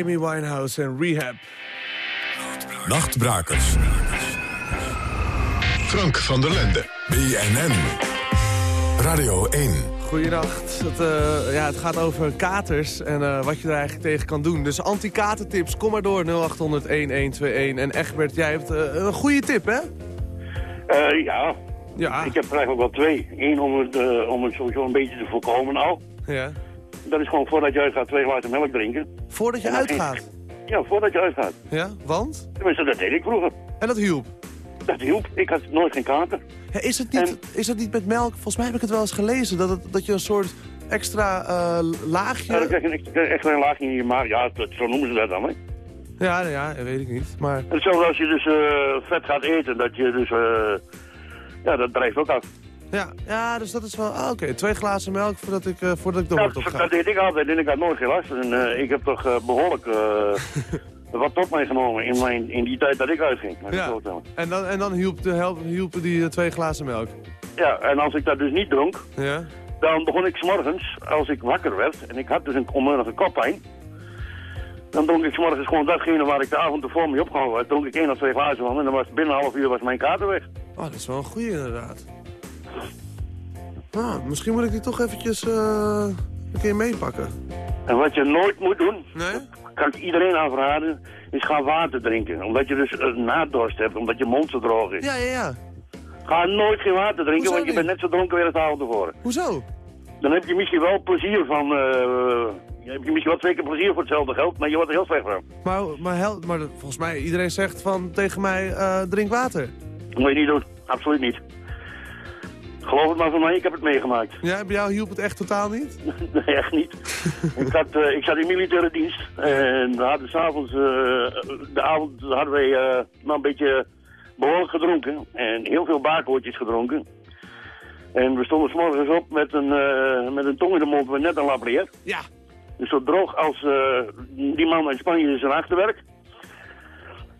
Amy Winehouse en Rehab. Nachtbrakers. Frank van der Lende. BNN. Radio 1. Goedenacht. Het, eh, ja, het gaat over katers en eh, wat je er eigenlijk tegen kan doen. Dus anti-katertips, kom maar door 0800-1121. En Egbert, jij hebt eh, een goede tip, hè? Eh, ja. ja, ik heb er eigenlijk wel twee. Eén om het, om het sowieso een beetje te voorkomen al. Ja. Dat is gewoon voordat je uitgaat twee glazen melk drinken. Voordat je uitgaat? Ja, voordat je uitgaat. Ja, want? Tenminste, dat deed ik vroeger. En dat hielp? Dat hielp. Ik had nooit geen kater. Ja, is, het niet, is het niet met melk? Volgens mij heb ik het wel eens gelezen. Dat, het, dat je een soort extra eh, laagje... Ja, dan krijg je een extra, een laagje in je maag. Ja, dat, zo noemen ze dat dan, hè. Ja, nou ja, weet ik niet. Maar... Hetzelfde als je dus eh, vet gaat eten, dat je dus... eh, ja, dat drijft ook af. Ja, ja, dus dat is wel... Ah, Oké, twee glazen melk voordat ik, eh, voordat ik op Dat, dat deed ik altijd en ik had nooit geen last. En eh, ik heb toch eh, behoorlijk eh, wat top meegenomen in, mijn, in die tijd dat ik uitging. Ja. En dan, en dan hielp de, help, hielpen die twee glazen melk. Ja, en als ik dat dus niet dronk, Ja? dan begon ik s'morgens, als ik wakker werd, en ik had dus een onmiddellijke koppijn, dan dronk ik s'morgens gewoon datgene waar ik de avond ervoor mee opgehouden had, dronk ik één of twee glazen van en dan was binnen een half uur was mijn kater weg. Oh, dat is wel een goeie inderdaad. Ah, misschien moet ik die toch eventjes eh, een keer meepakken. En wat je nooit moet doen, Nee? kan ik iedereen afraden, is gaan water drinken. Omdat je dus uh, nadorst hebt, omdat je mond zo droog is. Ja, ja, ja. Ga nooit geen water drinken, Hoezo want je niet? bent net zo dronken weer als de avond ervoor. Hoezo? Dan heb je misschien wel plezier van, eh, je hebt misschien wel twee keer plezier voor hetzelfde geld, maar je wordt er heel slecht van. Maar, maar, hel, maar volgens mij, iedereen zegt van tegen mij, eh, drink water. Dat moet je niet doen, absoluut niet. Geloof het maar van mij, ik heb het meegemaakt. Ja, bij jou hielp het echt totaal niet? Nee, echt niet. ik, had, eh, ik zat in militaire dienst en we hadden s'avonds, eh de avond hadden wij nou een beetje behoorlijk gedronken en heel veel baakhoortjes gedronken. En we stonden 's morgens op met een, met een tong in de mond, met net een lableer. Ja. Dus zo droog als die man in Spanje in zijn achterwerk.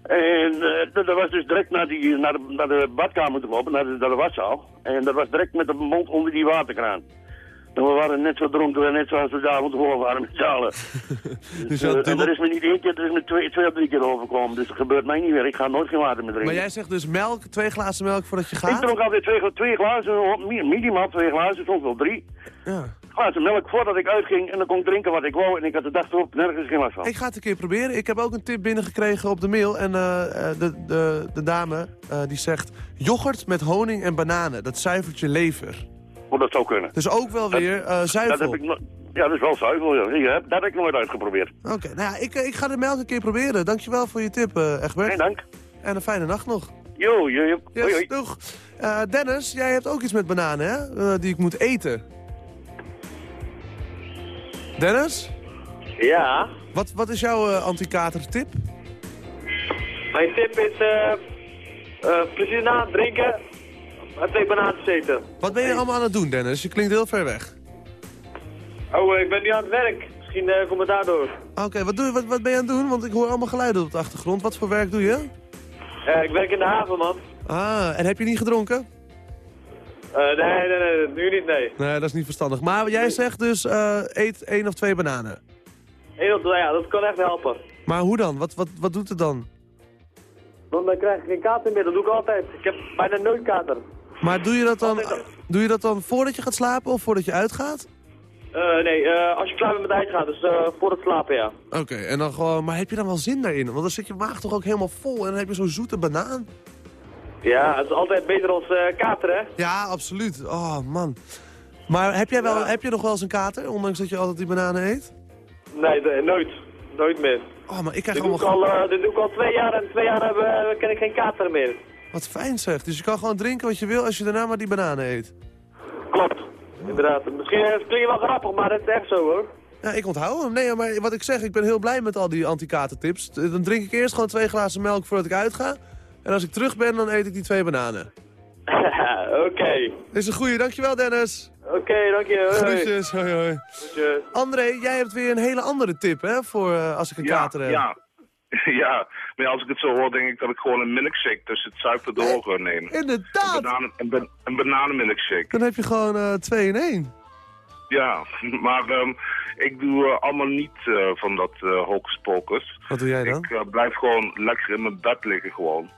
En eh, dat was dus direct naar, die, naar, de, naar de badkamer te lopen, naar de, naar de waszaal. En dat was direct met de mond onder die waterkraan. En we waren net zo dronken, net zoals we de avond waren met z'n allen. Dus ja, en dat is me niet één keer, dat is me twee, twee of drie keer overkomen. Dus dat gebeurt mij niet meer. Ik ga nooit geen water meer drinken. Maar jij zegt dus melk, twee glazen melk voordat je Ik gaat? dronk altijd twee, twee glazen, mi- minimaal twee glazen, soms wel drie. Ja. Glazen melk voordat ik uitging en dan kon ik drinken wat ik wou. En ik had de dag erop nergens geen last van. Ik ga het een keer proberen. Ik heb ook een tip binnengekregen op de mail. En eh, de, de, de dame eh, die zegt... yoghurt met honing en bananen. Dat zuivert je lever. Hoe dat zou kunnen. Dus ook wel weer Dat zuivel. heb ik ja, dat is wel zuivel. Ja. Dat heb ik nooit uitgeprobeerd. Oké, nou ja, ik, ik ga de melk een keer proberen. Dankjewel voor je tip, eh Egbert. Dank. En een fijne nacht nog. Jo, jo, jo. Yes, Hoi, hoi. doeg. Dennis, jij hebt ook iets met bananen, hè? Die ik moet eten. Dennis? Ja, Wat, wat is jouw eh anti-kater tip? mijn tip is eh eh, plezier na drinken en twee bananen eten. Wat ben je allemaal aan het doen, Dennis? Je klinkt heel ver weg. Oh, eh, ik ben nu aan het werk. Misschien eh komt het daardoor. Oké, wat, doe je- wat, wat ben je aan het doen? Want ik hoor allemaal geluiden op de achtergrond. Wat voor werk doe je? Eh, ik werk in de haven, man. Ah, en heb je niet gedronken? Eh, nee, nee, nee, nu niet, nee. Nee, dat is niet verstandig. Maar jij zegt dus, eh, eet één of twee bananen. Eén of twee, ja, dat kan echt helpen. Maar hoe dan? Wat, wat, wat doet het dan? Want dan krijg ik geen kater meer, dat doe ik altijd. Ik heb bijna nooit kater. Maar doe je dat dan, doe je dat dan voordat je gaat slapen of voordat je uitgaat? Eh, nee, als je klaar bent met uitgaan, dus eh, voor het slapen, ja. Oké, en dan gewoon, maar heb je dan wel zin daarin? Want dan zit je maag toch ook helemaal vol en dan heb je zo'n zoete banaan. Ja, het is altijd beter als eh, kater, hè? Ja, absoluut. Oh, man. Maar heb jij, wel, heb je nog wel eens een kater, ondanks dat je altijd die bananen eet? Nee, de- nooit. Nooit meer. Oh, maar ik krijg dit doe ik, allemaal... al, eh, dit doe ik al twee jaar en twee jaar heb, eh, ken ik geen kater meer. Wat fijn zeg. Dus je kan gewoon drinken wat je wil als je daarna maar die bananen eet. Klopt. Inderdaad. Misschien het klinkt wel grappig, maar het is echt zo hoor. Ja, ik onthoud hem. Nee, maar wat ik zeg, ik ben heel blij met al die anti-katertips. Dan drink ik eerst gewoon twee glazen melk voordat ik uitga. En als ik terug ben, dan eet ik die twee bananen. Oké. Is een goeie. Dankjewel, Dennis. Oké, dank je. Hoi, hoi. Groetjes. Hoi, hoi. Groetjes. André, jij hebt weer een hele andere tip, hè? Voor eh, als ik een Ja, kater heb. ja. ja, maar als ik het zo hoor, denk ik dat ik gewoon een milkshake tussen het suiker door ga nemen. Inderdaad. Een, bananen, een, ba- een bananenmilkshake. Dan heb je gewoon eh, twee in één. Ja, maar ehm, ik doe eh, allemaal niet van dat hocus pocus. Wat doe jij dan? Ik blijf gewoon lekker in mijn bed liggen gewoon.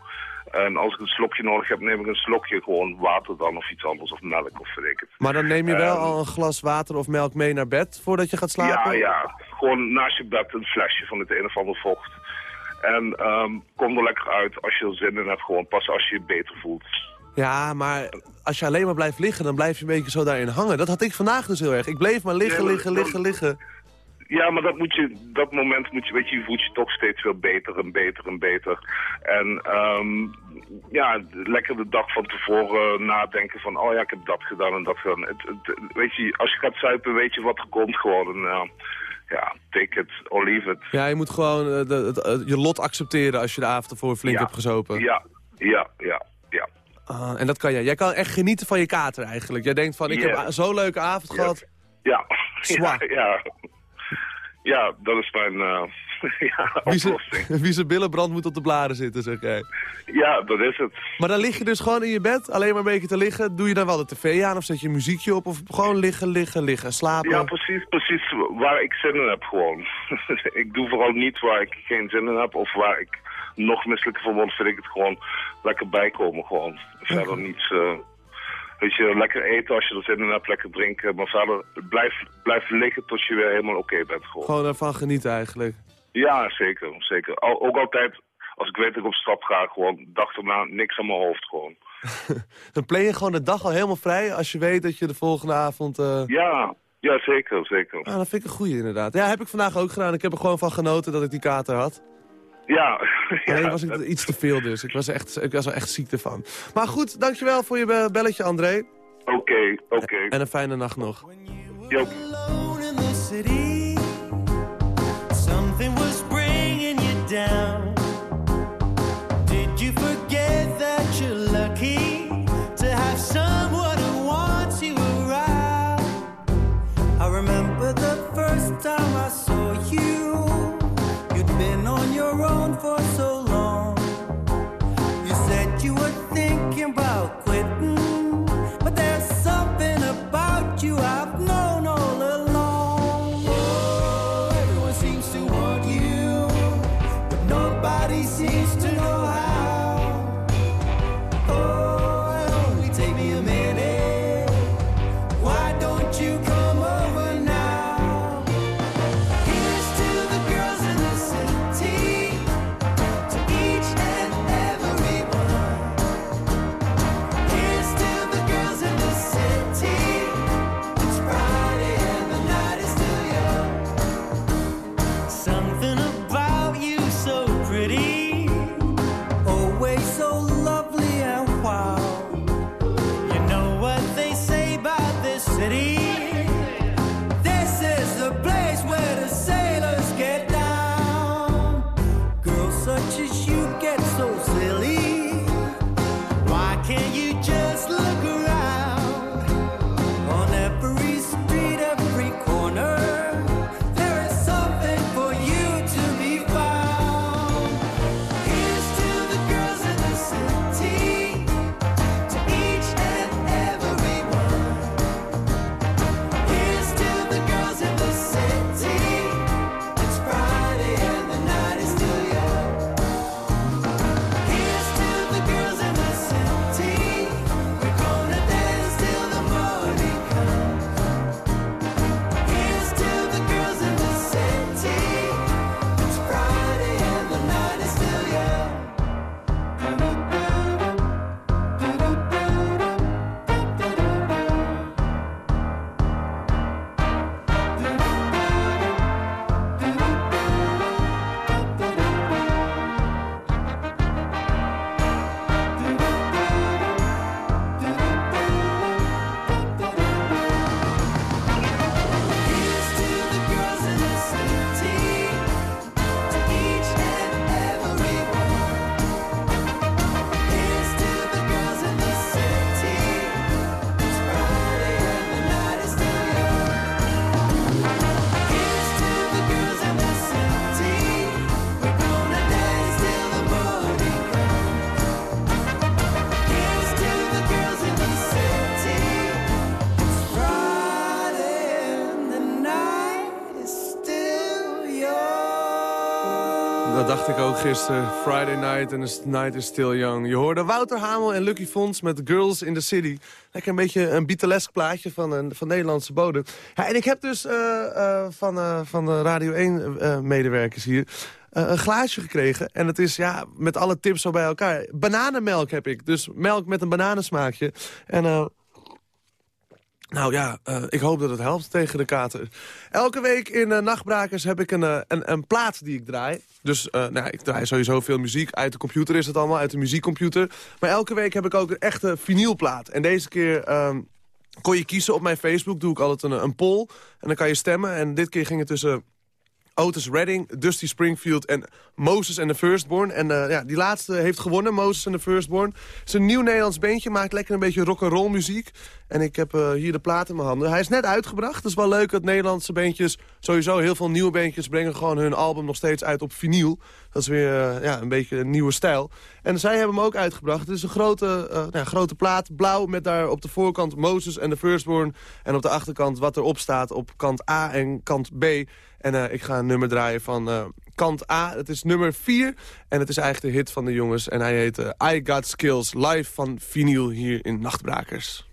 En als ik een slokje nodig heb, neem ik een slokje gewoon water dan of iets anders of melk of weet ik het. Maar dan neem je wel Ehm, al een glas water of melk mee naar bed voordat je gaat slapen? Ja, ja. Gewoon naast je bed een flesje van het een of ander vocht. En ehm, kom er lekker uit als je er zin in hebt. Gewoon pas als je je beter voelt. Ja, maar als je alleen maar blijft liggen, dan blijf je een beetje zo daarin hangen. Dat had ik vandaag dus heel erg. Ik bleef maar liggen, liggen, liggen, liggen. Ja, maar dat, moet je, dat moment moet je, weet je, je voelt je toch steeds veel beter en beter en beter. En ehm, ja, lekker de dag van tevoren nadenken van, oh ja, ik heb dat gedaan en dat gedaan. Het, het- weet je, als je gaat zuipen, weet je wat er komt gewoon. En, eh, ja, take it or leave it. Ja, je moet gewoon eh, de, eh, je lot accepteren als je de avond ervoor flink Ja. hebt gezopen. Ja, ja, ja, ja. Ah, en dat kan jij. Jij kan echt genieten van je kater eigenlijk. Jij denkt van, ik heb zo'n leuke avond gehad. Ja, Zwa. ja, ja. Ja, dat is mijn eh, ja, oplossing. Wie zijn billen brandt moet op de blaren zitten, zeg jij. Ja, dat is het. Maar dan lig je dus gewoon in je bed, alleen maar een beetje te liggen. Doe je dan wel de tv aan of zet je muziekje op? Of gewoon liggen, liggen, liggen, slapen? Ja, precies, precies waar ik zin in heb gewoon. ik doe vooral niet waar ik geen zin in heb of waar ik nog misselijker van word, vind ik het gewoon lekker bijkomen gewoon. Verder niets, eh, weet je, lekker eten als je er zin in hebt, lekker drinken. Maar verder blijf, blijf liggen tot je weer helemaal oké bent gewoon. Gewoon ervan genieten eigenlijk. Ja, zeker, zeker. Al, ook altijd, als ik weet dat ik op stap ga, gewoon dag erna niks aan mijn hoofd gewoon. Dan plan je gewoon de dag al helemaal vrij als je weet dat je de volgende avond... eh, Ja, ja, zeker, zeker. Ah, dat vind ik een goeie inderdaad. Ja, heb ik vandaag ook gedaan. Ik heb er gewoon van genoten dat ik die kater had. Ja. Alleen was ik iets te veel dus. Ik was, er echt, ik was er echt ziek ervan. Maar goed, dankjewel voor je be- belletje, André. Oké, oké. En een fijne nacht nog. Joop. Gisteren. Friday night and the night is still young. Je hoorde Wouter Hamel en Lucky Fons met Girls in the City. Lekker een beetje een Beatlesk plaatje van, een, van Nederlandse bodem. Ja, en ik heb dus eh, eh, van, eh, van de Radio 1 medewerkers hier... een glaasje gekregen. En het is ja, met alle tips zo bij elkaar. Bananenmelk heb ik. Dus melk met een bananensmaakje. En nou ja, uh, ik hoop dat het helpt tegen de kater. Elke week in uh, Nachtbrakers heb ik een, uh, een, een, plaat die ik draai. Dus nou, ik draai sowieso veel muziek. Uit de computer is het allemaal, uit de muziekcomputer. Maar elke week heb ik ook een echte vinylplaat. En deze keer ehm, kon je kiezen op mijn Facebook. Doe ik altijd een, een poll. En dan kan je stemmen. En dit keer ging het tussen Otis Redding, Dusty Springfield en Moses and the Firstborn. En uh, ja, die laatste heeft gewonnen, Moses and the Firstborn. Het is een nieuw Nederlands beentje, maakt lekker een beetje rock'n'roll muziek. En ik heb uh, hier de plaat in mijn handen. Hij is net uitgebracht. Het is wel leuk dat Nederlandse beentjes, sowieso heel veel nieuwe beentjes... brengen gewoon hun album nog steeds uit op vinyl. Dat is weer uh, ja, een beetje een nieuwe stijl. En zij hebben hem ook uitgebracht. Het is een grote, nou, grote plaat, blauw met daar op de voorkant Moses and the Firstborn. En op de achterkant wat erop staat op kant A en kant B... En uh, ik ga een nummer draaien van kant A. Het is nummer 4 en het is eigenlijk de hit van de jongens. En hij heet I Got Skills, live van vinyl hier in Nachtbrakers.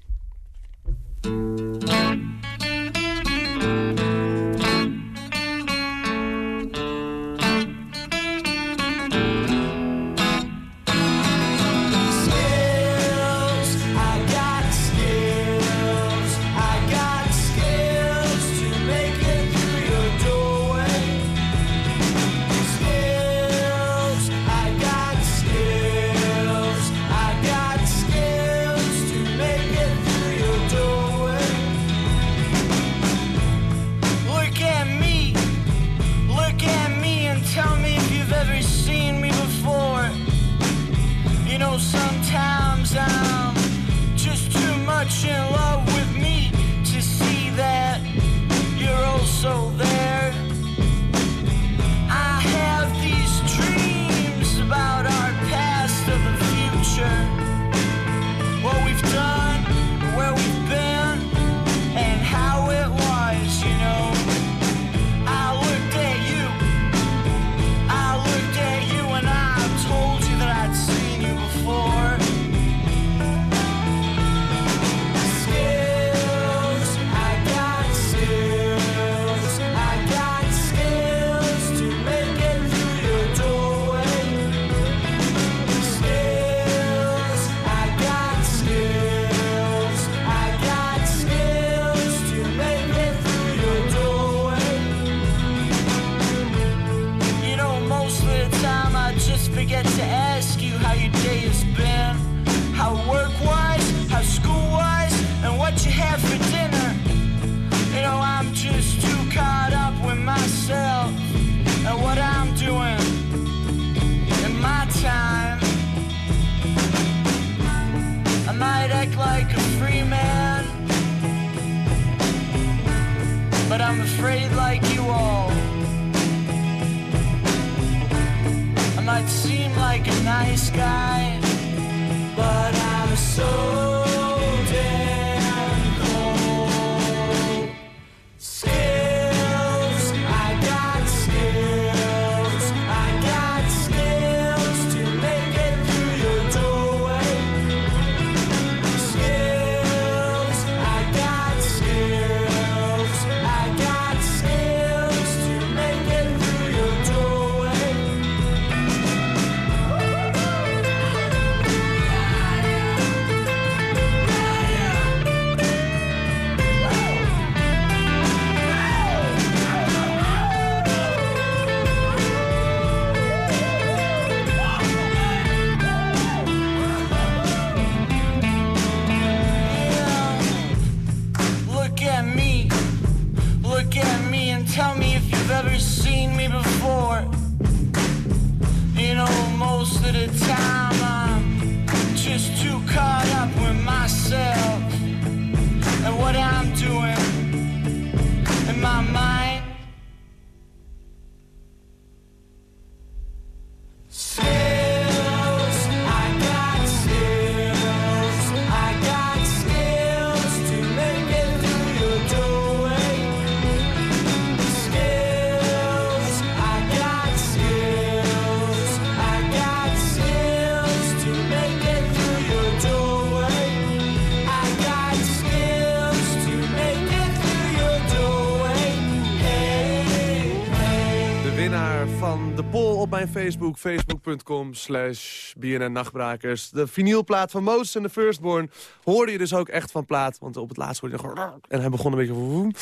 Facebook. Facebook.com slash BNN Nachtbrakers. De vinylplaat van Moses en de Firstborn hoorde je dus ook echt van plaat. Want op het laatst hoorde je gewoon... En hij begon een beetje...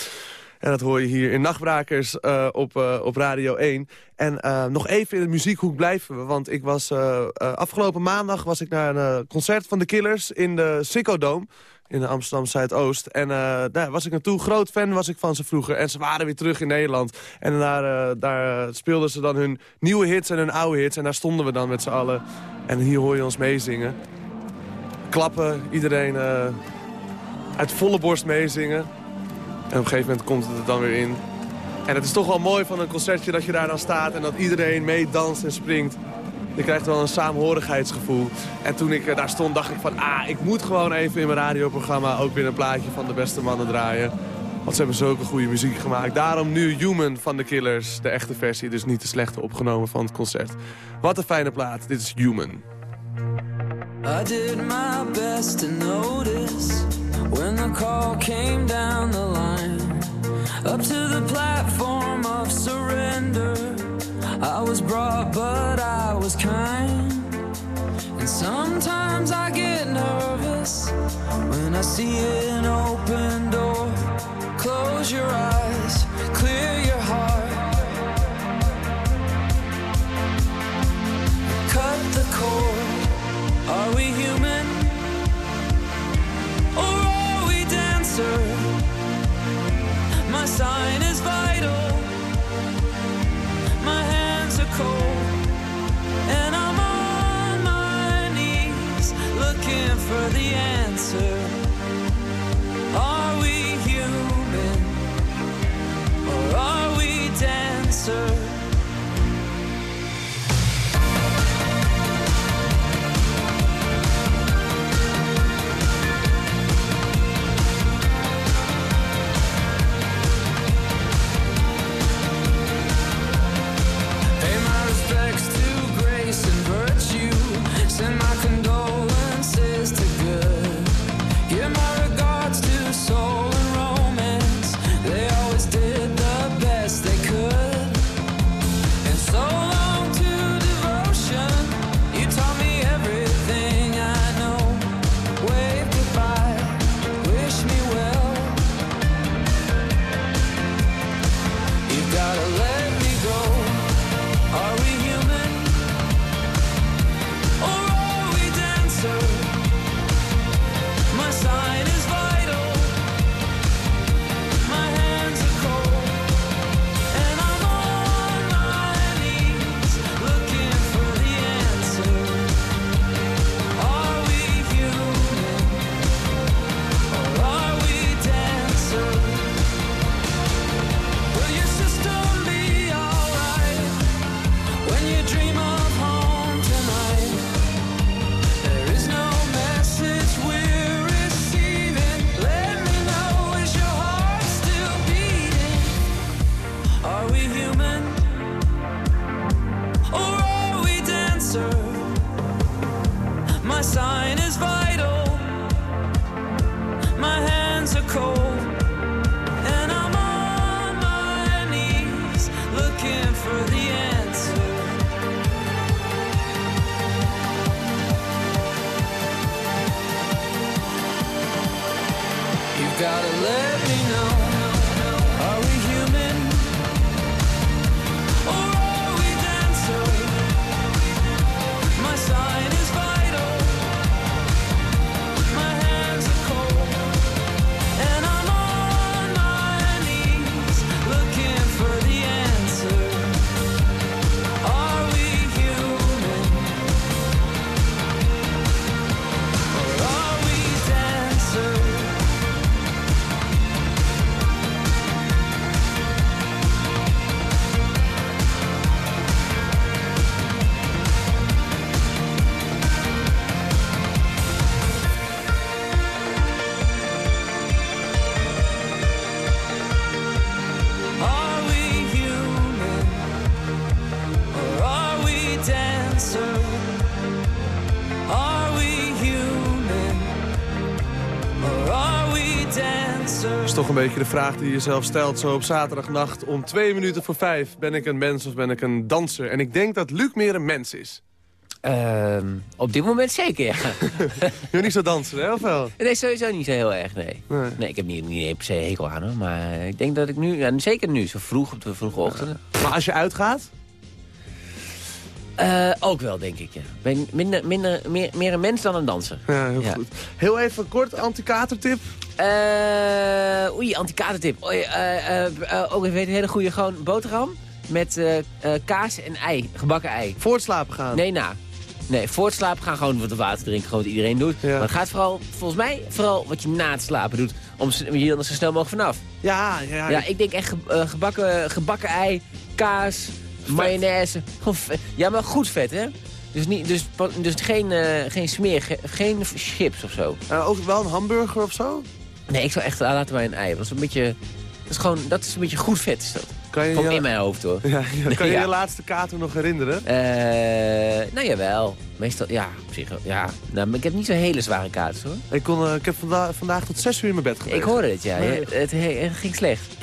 En dat hoor je hier in Nachtbrakers uh, op, uh, op Radio 1. En uh, nog even in de muziekhoek blijven we. Want ik was, afgelopen maandag was ik naar een concert van de Killers in de Ziggo Dome in Amsterdam Zuidoost. En uh, daar was ik naartoe. Groot fan was ik van ze vroeger. En ze waren weer terug in Nederland. En daar, uh, daar speelden ze dan hun nieuwe hits en hun oude hits. En daar stonden we dan met z'n allen. En hier hoor je ons meezingen. Klappen, iedereen uh, uit volle borst meezingen. En op een gegeven moment komt het er dan weer in. En het is toch wel mooi van een concertje dat je daar dan staat... en dat iedereen meedanst en springt. Je krijgt wel een saamhorigheidsgevoel. En toen ik daar stond, dacht ik van... ah, ik moet gewoon even in mijn radioprogramma... ook weer een plaatje van de beste mannen draaien. Want ze hebben zulke goede muziek gemaakt. Daarom nu Human van de Killers. De echte versie, dus niet de slechte opgenomen van het concert. Wat een fijne plaat. Dit is Human. I did my best to notice When the call came down See an Dat is toch een beetje de vraag die je zelf stelt zo op zaterdagnacht om twee minuten voor vijf. Ben ik een mens of ben ik een danser? En ik denk dat Luc meer een mens is. Ehm, op dit moment zeker, ja. Je niet zo dansen, hè, of wel? Nee, sowieso niet zo heel erg, nee. Nee, ik heb niet, niet per se hekel aan hoor. Maar ik denk dat ik nu, ja, zeker nu, zo vroeg op de vroege ochtenden. Maar als je uitgaat? Eh, ook wel, denk ik, ja. Ben minder, minder, meer, meer een mens dan een danser. Ja, heel goed. Heel even kort, anti-katertip. Eh, oei, anti-katertip. Oei, eh, ook even een hele goede gewoon boterham met kaas en ei, gebakken ei. Voor het slapen gaan? Nee, na. Nee, voor het slapen gaan gewoon wat water drinken, gewoon wat iedereen doet. Maar het gaat vooral, volgens mij, vooral wat je na het slapen doet. Om je er zo snel mogelijk vanaf. Ja, ja. Ja, ik denk echt ge- gebakken, gebakken ei, kaas, mayonaise. Vet. Ja, maar goed vet, hè? Dus, niet, dus, dus geen, geen smeer, ge- geen chips of zo. Ook wel een hamburger of zo? Nee, ik zou echt ah, laten wij een ei. Dat is een beetje, dat is gewoon, dat is een beetje goed vet is dat. Kan je Gewoon je- in mijn hoofd hoor. Ja, ja. Kan je Ja. je laatste kater nog herinneren? Eh, nou jawel. Meestal, ja, op zich ja. Nou, maar ik heb niet zo'n hele zware kaarten hoor. Ik, kon, eh, ik heb vanda vandaag tot zes uur in mijn bed gelegen. Ik hoorde het, ja. Nee. Het, he- het ging slecht.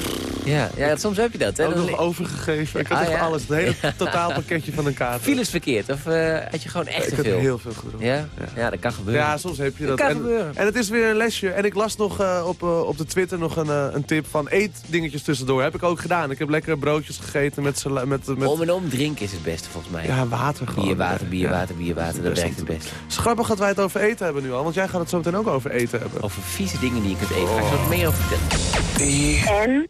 Ja, ja, soms heb je dat. Hè. Ook nog overgegeven. Ik had Ah, echt ja. alles. Het hele totaalpakketje van een. Viel het verkeerd? Of eh, had je gewoon echt Ik te heb veel? heel veel gedronken. Ja? ja? dat kan gebeuren. Ja, soms heb je dat. kan en, gebeuren. en het is weer een lesje. En ik las nog eh, op, op de Twitter nog een, een tip van eet dingetjes tussendoor. Heb ik ook gedaan. Ik heb lekker broodjes gegeten met... met, met Om en om drinken is het beste volgens mij. Ja, water gewoon. Bier, water, bier, water, bier, water. Dat werkt het best. Het is grappig dat wij het over eten hebben nu al. Want jij gaat het zo meteen ook over eten hebben. Over vieze dingen die je kunt eten. Ga ik zo wat meer over vertellen. En?